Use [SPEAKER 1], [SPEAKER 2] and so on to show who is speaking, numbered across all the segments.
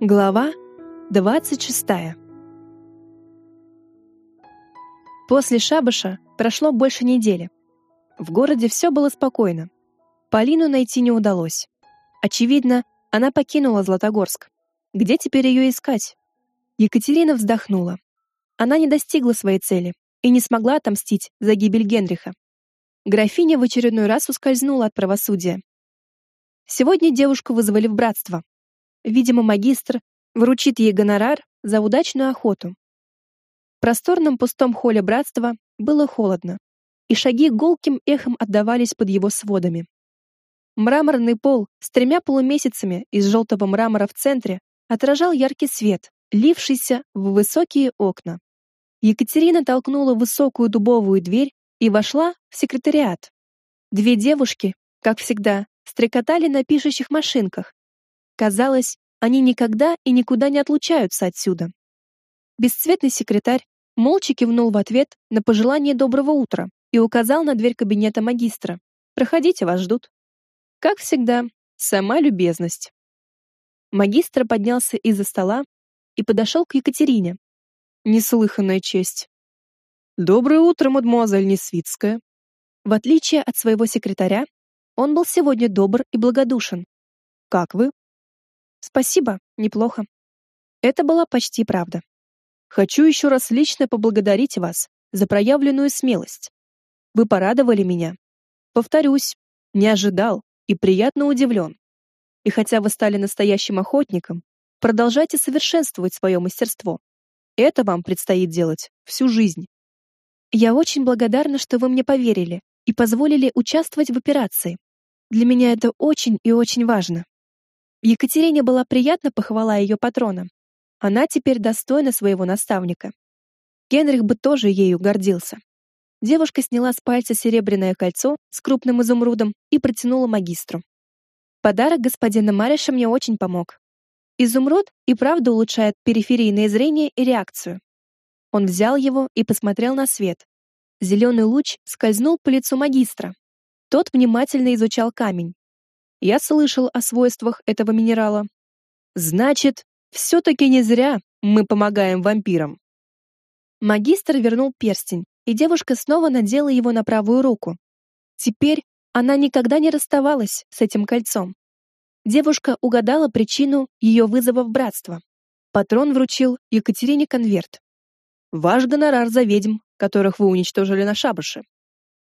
[SPEAKER 1] Глава 26. После шабаша прошло больше недели. В городе все было спокойно. Полину найти не удалось. Очевидно, она покинула Златогорск. Где теперь ее искать? Екатерина вздохнула. Она не достигла своей цели и не смогла отомстить за гибель Генриха. Графиня в очередной раз ускользнула от правосудия. Сегодня девушку вызвали в братство, Видимо, магистр вручит ей гонорар за удачную охоту. В просторном пустом холле братства было холодно, и шаги гулким эхом отдавались под его сводами. Мраморный пол с тремя полумесяцами из желтого мрамора в центре отражал яркий свет, лившийся в высокие окна. Екатерина толкнула высокую дубовую дверь и вошла в секретариат. Две девушки, как всегда, стрекотали на пишущих машинках, Казалось, они никогда и никуда не отлучаются отсюда. Бесцветный секретарь молча кивнул в ответ на пожелание доброго утра и указал на дверь кабинета магистра. «Проходите, вас ждут». Как всегда, сама любезность. Магистр поднялся из-за стола и подошел к Екатерине. Неслыханная честь. «Доброе утро, мадемуазель Несвицкая». В отличие от своего секретаря, он был сегодня добр и благодушен. «Как вы?» Спасибо, неплохо. Это была почти правда. Хочу еще раз лично поблагодарить вас за проявленную смелость. Вы порадовали меня. Повторюсь, не ожидал и приятно удивлен. И хотя вы стали настоящим охотником, продолжайте совершенствовать свое мастерство. Это вам предстоит делать всю жизнь. Я очень благодарна, что вы мне поверили и позволили участвовать в операции. Для меня это очень и очень важно. Екатерине была приятна похвала ее патрона. Она теперь достойна своего наставника. Генрих бы тоже ею гордился. Девушка сняла с пальца серебряное кольцо с крупным изумрудом и протянула магистру. Подарок господина Мариша мне очень помог. Изумруд и правда улучшает периферийное зрение и реакцию. Он взял его и посмотрел на свет. Зеленый луч скользнул по лицу магистра. Тот внимательно изучал камень, я слышал о свойствах этого минерала. Значит, все-таки не зря мы помогаем вампирам. Магистр вернул перстень, и девушка снова надела его на правую руку. Теперь она никогда не расставалась с этим кольцом. Девушка угадала причину ее вызова в братство. Патрон вручил Екатерине конверт. Ваш гонорар за ведьм, которых вы уничтожили на шабаше.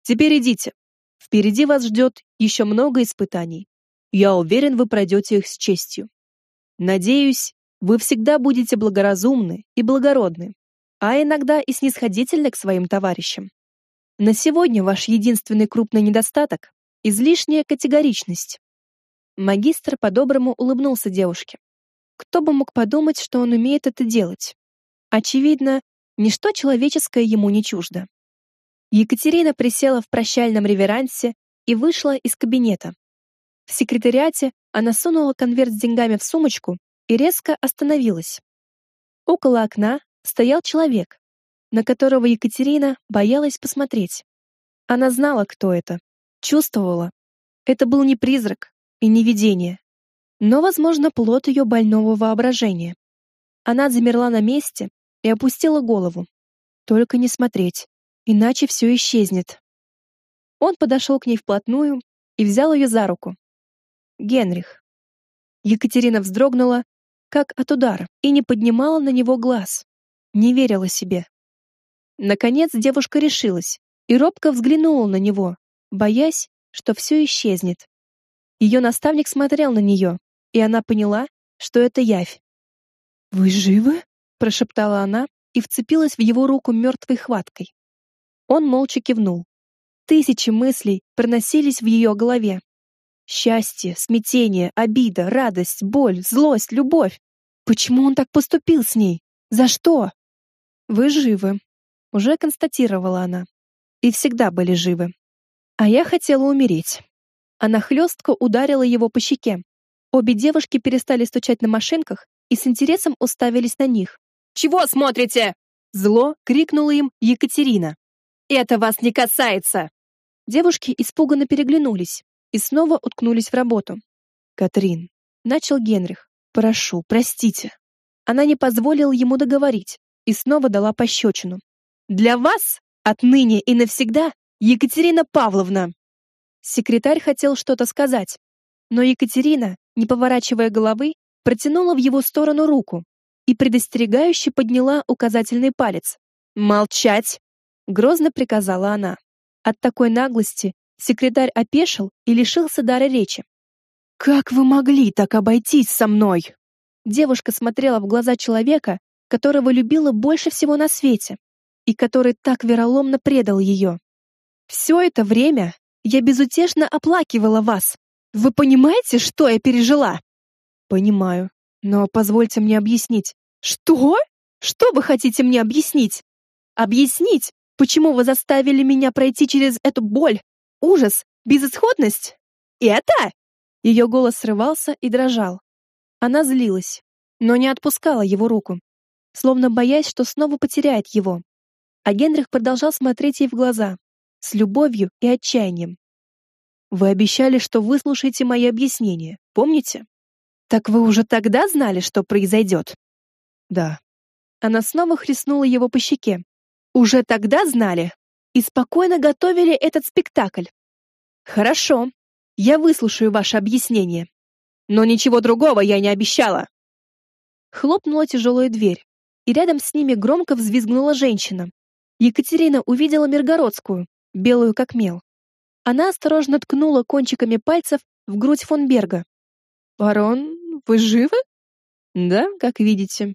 [SPEAKER 1] Теперь идите. Впереди вас ждет еще много испытаний. Я уверен, вы пройдете их с честью. Надеюсь, вы всегда будете благоразумны и благородны, а иногда и снисходительны к своим товарищам. На сегодня ваш единственный крупный недостаток — излишняя категоричность. Магистр по-доброму улыбнулся девушке. Кто бы мог подумать, что он умеет это делать? Очевидно, ничто человеческое ему не чуждо. Екатерина присела в прощальном реверансе и вышла из кабинета. В секретариате она сунула конверт с деньгами в сумочку и резко остановилась. Около окна стоял человек, на которого Екатерина боялась посмотреть. Она знала, кто это, чувствовала. Это был не призрак и не видение, но, возможно, плод ее больного воображения. Она замерла на месте и опустила голову. Только не смотреть, иначе все исчезнет. Он подошел к ней вплотную и взял ее за руку. Генрих. Екатерина вздрогнула, как от удара, и не поднимала на него глаз. Не верила себе. Наконец девушка решилась и робко взглянула на него, боясь, что все исчезнет. Ее наставник смотрел на нее, и она поняла, что это явь. «Вы живы?» — прошептала она и вцепилась в его руку мертвой хваткой. Он молча кивнул. Тысячи мыслей проносились в ее голове, Счастье, смятение, обида, радость, боль, злость, любовь. Почему он так поступил с ней? За что? Вы живы, уже констатировала она. И всегда были живы. А я хотела умереть. Она хлестко ударила его по щеке. Обе девушки перестали стучать на машинках и с интересом уставились на них. «Чего смотрите?» Зло крикнула им Екатерина. «Это вас не касается!» Девушки испуганно переглянулись и снова уткнулись в работу. «Катрин», — начал Генрих, Прошу, простите. Она не позволила ему договорить и снова дала пощечину. Для вас отныне и навсегда Екатерина Павловна. Секретарь хотел что-то сказать, но Екатерина, не поворачивая головы, протянула в его сторону руку и предостерегающе подняла указательный палец. «Молчать!» — грозно приказала она. От такой наглости секретарь опешил и лишился дара речи. «Как вы могли так обойтись со мной?» Девушка смотрела в глаза человека, которого любила больше всего на свете и который так вероломно предал ее. «Все это время я безутешно оплакивала вас. Вы понимаете, что я пережила?» «Понимаю. Но позвольте мне объяснить». «Что? Что вы хотите мне объяснить?» «Объяснить, почему вы заставили меня пройти через эту боль, ужас, безысходность? Это?» Ее голос срывался и дрожал. Она злилась, но не отпускала его руку, словно боясь, что снова потеряет его. А Генрих продолжал смотреть ей в глаза, с любовью и отчаянием. «Вы обещали, что выслушаете мои объяснения, помните?» «Так вы уже тогда знали, что произойдет?» «Да». Она снова хлестнула его по щеке. «Уже тогда знали? И спокойно готовили этот спектакль?» «Хорошо, я выслушаю ваше объяснение. Но ничего другого я не обещала. Хлопнула тяжелая дверь, и рядом с ними громко взвизгнула женщина. Екатерина увидела Миргородскую, белую как мел. Она осторожно ткнула кончиками пальцев в грудь фон Берга. «Барон, вы живы?» «Да, как видите».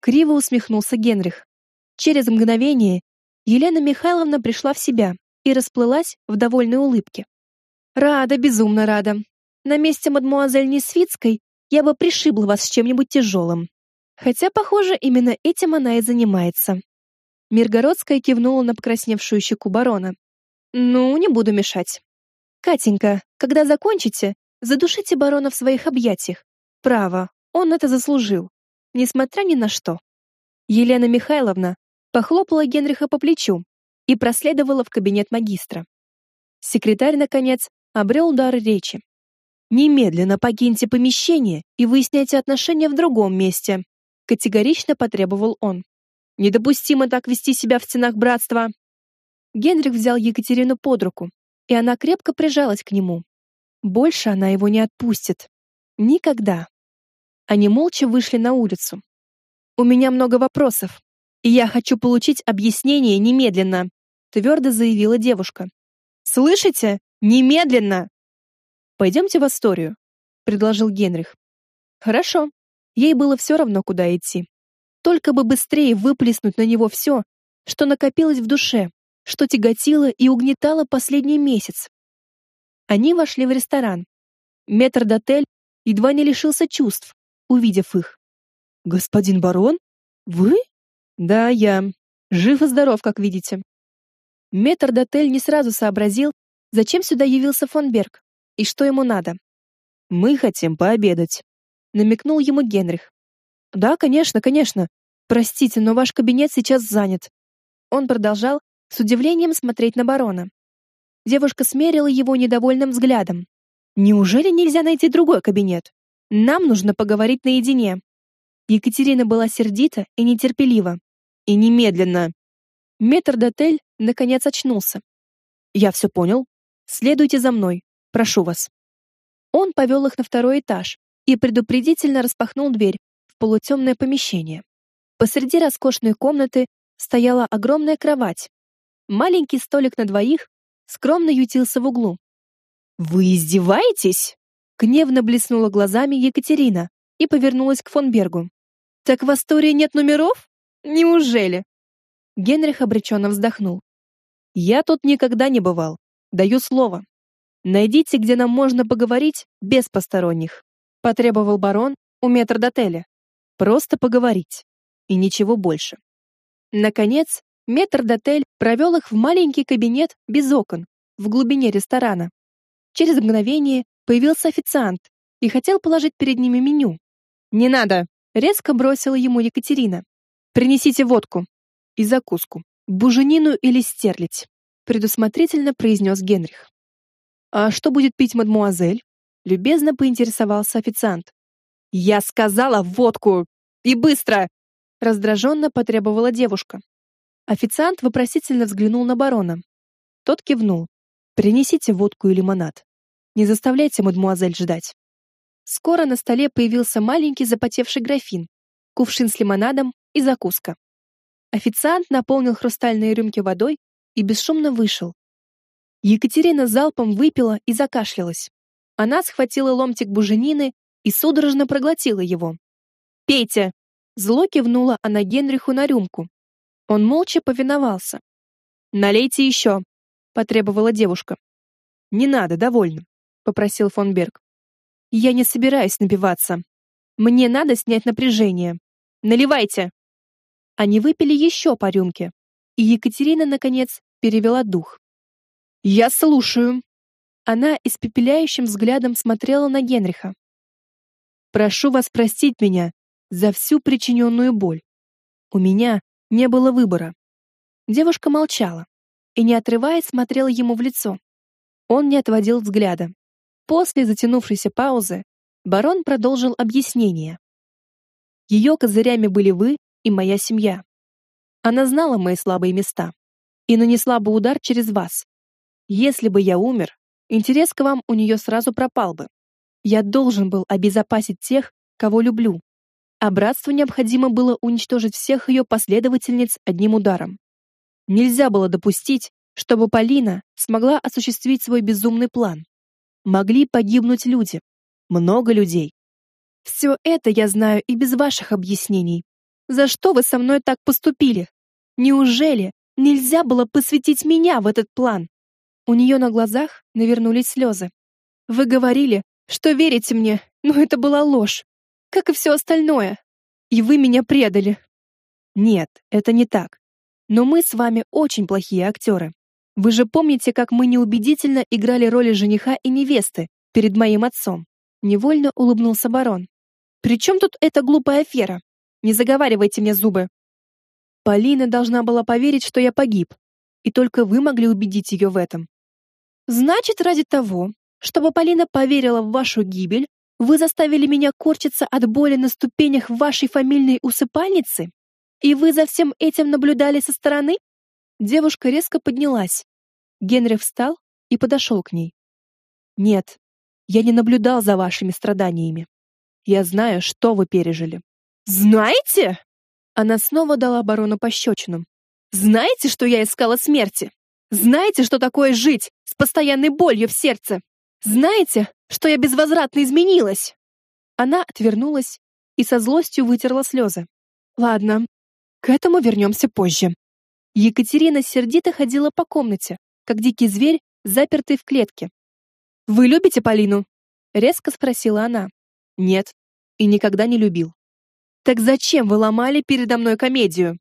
[SPEAKER 1] Криво усмехнулся Генрих. Через мгновение Елена Михайловна пришла в себя и расплылась в довольной улыбке. Рада, безумно рада. На месте мадмуазель Несвицкой я бы пришибла вас с чем-нибудь тяжелым. Хотя, похоже, именно этим она и занимается. Миргородская кивнула на покрасневшую щеку барона. Ну, не буду мешать. Катенька, когда закончите, задушите барона в своих объятиях. Право, он это заслужил, несмотря ни на что. Елена Михайловна похлопала Генриха по плечу и проследовала в кабинет магистра. Секретарь, наконец, обрел дар речи. «Немедленно покиньте помещение и выясняйте отношения в другом месте», категорично потребовал он. «Недопустимо так вести себя в стенах братства». Генрих взял Екатерину под руку, и она крепко прижалась к нему. Больше она его не отпустит. Никогда. Они молча вышли на улицу. «У меня много вопросов, я хочу получить объяснение немедленно», твердо заявила девушка. «Слышите? Немедленно!» «Пойдемте в Асторию», — предложил Генрих. «Хорошо». Ей было все равно, куда идти. Только бы быстрее выплеснуть на него все, что накопилось в душе, что тяготило и угнетало последний месяц. Они вошли в ресторан. Метр-дотель едва не лишился чувств, увидев их. «Господин барон? Вы?» «Да, я. Жив и здоров, как видите». Метр-дотель не сразу сообразил, Зачем сюда явился фон Берг? И что ему надо? Мы хотим пообедать, намекнул ему Генрих. Да, конечно, конечно. Простите, но ваш кабинет сейчас занят. Он продолжал с удивлением смотреть на барона. Девушка смерила его недовольным взглядом. Неужели нельзя найти другой кабинет? Нам нужно поговорить наедине. Екатерина была сердита и нетерпелива. И немедленно. Метрдотель наконец очнулся. Я все понял. Следуйте за мной, прошу вас. Он повел их на второй этаж и предупредительно распахнул дверь в полутемное помещение. Посреди роскошной комнаты стояла огромная кровать. Маленький столик на двоих скромно ютился в углу. Вы издеваетесь? Гневно блеснула глазами Екатерина и повернулась к фон Бергу. Так в Астории нет номеров? Неужели? Генрих обреченно вздохнул. Я тут никогда не бывал. Даю слово. Найдите, где нам можно поговорить без посторонних, потребовал барон у метрдотеля. Просто поговорить и ничего больше. Наконец, метрдотель провел их в маленький кабинет без окон в глубине ресторана. Через мгновение появился официант и хотел положить перед ними меню. Не надо, резко бросила ему Екатерина. Принесите водку и закуску, буженину или стерлядь предусмотрительно произнес Генрих. А что будет пить мадмуазель? любезно поинтересовался официант. Я сказала водку! И быстро! Раздраженно потребовала девушка. Официант вопросительно взглянул на барона. Тот кивнул. Принесите водку и лимонад. Не заставляйте мадмуазель ждать. Скоро на столе появился маленький запотевший графин, кувшин с лимонадом и закуска. Официант наполнил хрустальные рюмки водой и бесшумно вышел. Екатерина залпом выпила и закашлялась. Она схватила ломтик буженины и судорожно проглотила его. «Пейте!» Зло кивнула она Генриху на рюмку. Он молча повиновался. «Налейте еще!» — потребовала девушка. «Не надо, довольно», — попросил фон Берг. «Я не собираюсь напиваться. Мне надо снять напряжение. Наливайте!» Они выпили еще по рюмке, и Екатерина, наконец, перевела дух. «Я слушаю!» Она испепеляющим взглядом смотрела на Генриха. «Прошу вас простить меня за всю причиненную боль. У меня не было выбора». Девушка молчала и, не отрываясь, смотрела ему в лицо. Он не отводил взгляда. После затянувшейся паузы барон продолжил объяснение. Ее козырями были вы и моя семья. Она знала мои слабые места и нанесла бы удар через вас. Если бы я умер, интерес к вам у нее сразу пропал бы. Я должен был обезопасить тех, кого люблю. А братству необходимо было уничтожить всех ее последовательниц одним ударом. Нельзя было допустить, чтобы Полина смогла осуществить свой безумный план. Могли погибнуть люди. Много людей. Все это я знаю и без ваших объяснений. За что вы со мной так поступили? Неужели нельзя было посвятить меня в этот план? У нее на глазах навернулись слезы. Вы говорили, что верите мне, но это была ложь, как и все остальное. И вы меня предали. Нет, это не так. Но мы с вами очень плохие актеры. Вы же помните, как мы неубедительно играли роли жениха и невесты перед моим отцом? Невольно улыбнулся барон. При чем тут эта глупая афера? Не заговаривайте мне зубы. Полина должна была поверить, что я погиб, и только вы могли убедить ее в этом. Значит, ради того, чтобы Полина поверила в вашу гибель, вы заставили меня корчиться от боли на ступенях вашей фамильной усыпальницы? И вы за всем этим наблюдали со стороны? Девушка резко поднялась. Генри встал и подошел к ней. Нет, я не наблюдал за вашими страданиями. Я знаю, что вы пережили. «Знаете?» Она снова дала барону пощечину. «Знаете, что я искала смерти? Знаете, что такое жить с постоянной болью в сердце? Знаете, что я безвозвратно изменилась?» Она отвернулась и со злостью вытерла слезы. «Ладно, к этому вернемся позже». Екатерина сердито ходила по комнате, как дикий зверь, запертый в клетке. «Вы любите Полину?» — резко спросила она. «Нет, и никогда не любил. Так зачем вы ломали передо мной комедию?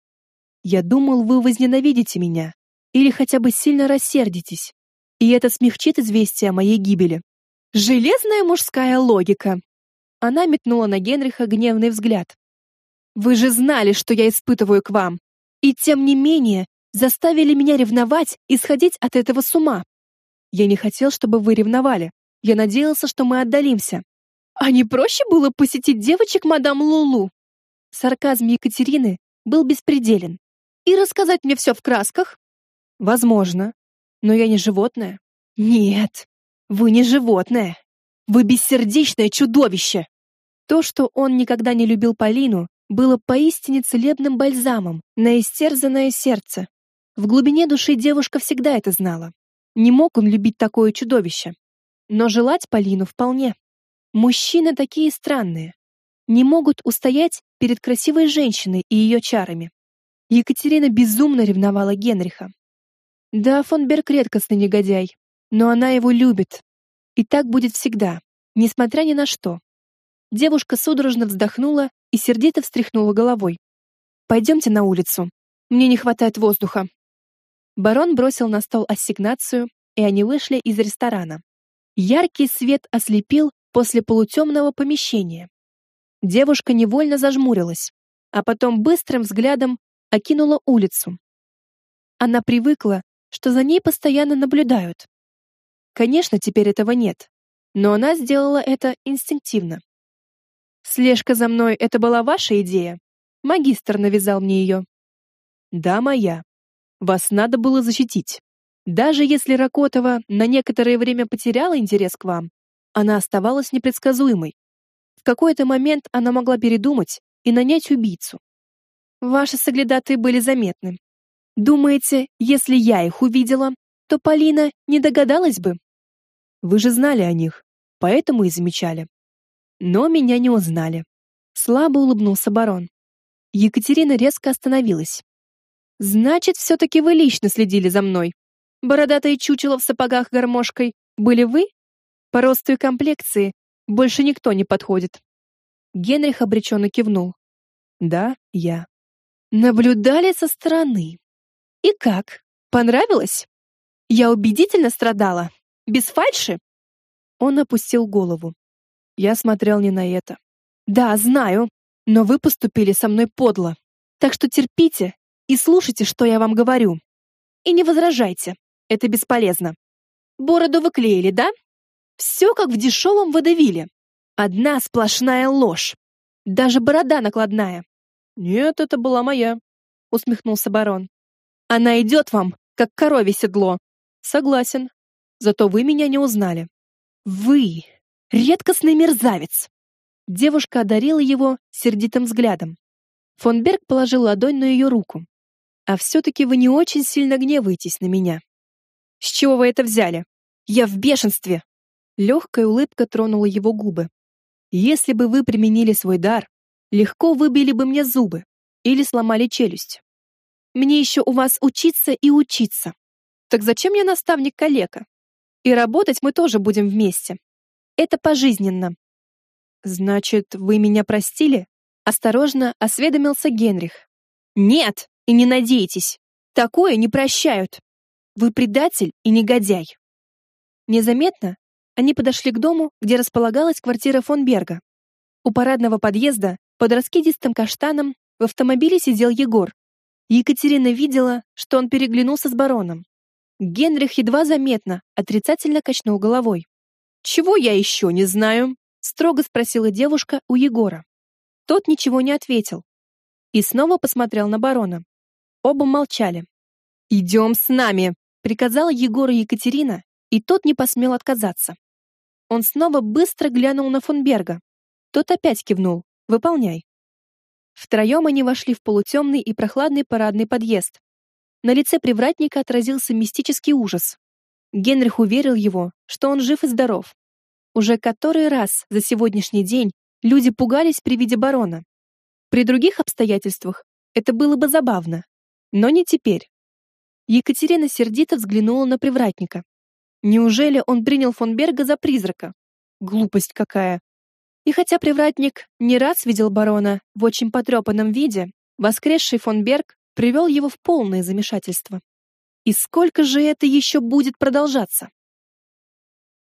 [SPEAKER 1] Я думал, вы возненавидите меня или хотя бы сильно рассердитесь. И это смягчит известие о моей гибели. Железная мужская логика. Она метнула на Генриха гневный взгляд. Вы же знали, что я испытываю к вам, и тем не менее заставили меня ревновать и сходить от этого с ума. Я не хотел, чтобы вы ревновали. Я надеялся, что мы отдалимся. А не проще было посетить девочек мадам Лулу? Сарказм Екатерины был беспределен. И рассказать мне все в красках? Возможно. Но я не животное. Нет, вы не животное. Вы бессердечное чудовище. То, что он никогда не любил Полину, было поистине целебным бальзамом на истерзанное сердце. В глубине души девушка всегда это знала. Не мог он любить такое чудовище. Но желать Полину вполне. Мужчины такие странные не могут устоять перед красивой женщиной и ее чарами. Екатерина безумно ревновала Генриха. Да, фон Берг редкостный негодяй, но она его любит. И так будет всегда, несмотря ни на что. Девушка судорожно вздохнула и сердито встряхнула головой. «Пойдемте на улицу. Мне не хватает воздуха». Барон бросил на стол ассигнацию, и они вышли из ресторана. Яркий свет ослепил после полутемного помещения, Девушка невольно зажмурилась, а потом быстрым взглядом окинула улицу. Она привыкла, что за ней постоянно наблюдают. Конечно, теперь этого нет, но она сделала это инстинктивно. Слежка за мной — это была ваша идея? Магистр навязал мне ее.
[SPEAKER 2] Да, моя. Вас надо было защитить. Даже если Ракотова на некоторое время потеряла интерес к вам, она оставалась непредсказуемой. Какой-то момент она могла передумать и нанять убийцу.
[SPEAKER 1] Ваши соглядатые были заметны. Думаете, если я их увидела, то Полина не догадалась бы?
[SPEAKER 2] Вы же знали о них, поэтому и замечали. Но меня не узнали.
[SPEAKER 1] Слабо улыбнулся барон. Екатерина резко остановилась. Значит, все-таки вы лично следили за мной. Бородатое чучело в сапогах гармошкой были вы? По росту и комплекции больше никто не подходит. Генрих обреченно кивнул.
[SPEAKER 2] Да, я.
[SPEAKER 1] Наблюдали со стороны. И как? Понравилось? Я убедительно страдала? Без фальши? Он опустил голову.
[SPEAKER 2] Я смотрел не на это.
[SPEAKER 1] Да, знаю, но вы поступили со мной подло. Так что терпите и слушайте, что я вам говорю. И не возражайте. Это бесполезно. Бороду вы клеили, да? Все как в дешевом водевиле. Одна сплошная ложь. Даже борода накладная.
[SPEAKER 2] Нет, это была моя, усмехнулся барон.
[SPEAKER 1] Она идет вам, как корове седло.
[SPEAKER 2] Согласен. Зато вы меня не узнали.
[SPEAKER 1] Вы редкостный мерзавец. Девушка одарила его сердитым взглядом. Фон Берг положил ладонь на ее руку. А все-таки вы не очень сильно гневаетесь на меня. С чего вы это взяли? Я в бешенстве. Легкая улыбка тронула его губы. Если бы вы применили свой дар, легко выбили бы мне зубы или сломали челюсть. Мне еще у вас учиться и учиться. Так зачем я наставник-калека? И работать мы тоже будем вместе. Это пожизненно.
[SPEAKER 2] Значит, вы меня простили?
[SPEAKER 1] Осторожно осведомился Генрих. Нет, и не надейтесь. Такое не прощают. Вы предатель и негодяй. Незаметно они подошли к дому, где располагалась квартира фон Берга. У парадного подъезда под раскидистым каштаном в автомобиле сидел Егор. Екатерина видела, что он переглянулся с бароном. Генрих едва заметно отрицательно качнул головой. «Чего я еще не знаю?» — строго спросила девушка у Егора. Тот ничего не ответил. И снова посмотрел на барона. Оба молчали. «Идем с нами!» — приказала Егору Екатерина, и тот не посмел отказаться. Он снова быстро глянул на фон Берга. Тот опять кивнул. «Выполняй». Втроем они вошли в полутемный и прохладный парадный подъезд. На лице привратника отразился мистический ужас. Генрих уверил его, что он жив и здоров. Уже который раз за сегодняшний день люди пугались при виде барона. При других обстоятельствах это было бы забавно, но не теперь. Екатерина сердито взглянула на привратника. Неужели он принял фон Берга за призрака? Глупость какая. И хотя привратник не раз видел барона в очень потрепанном виде, воскресший фон Берг привел его в полное замешательство. И сколько же это еще будет продолжаться?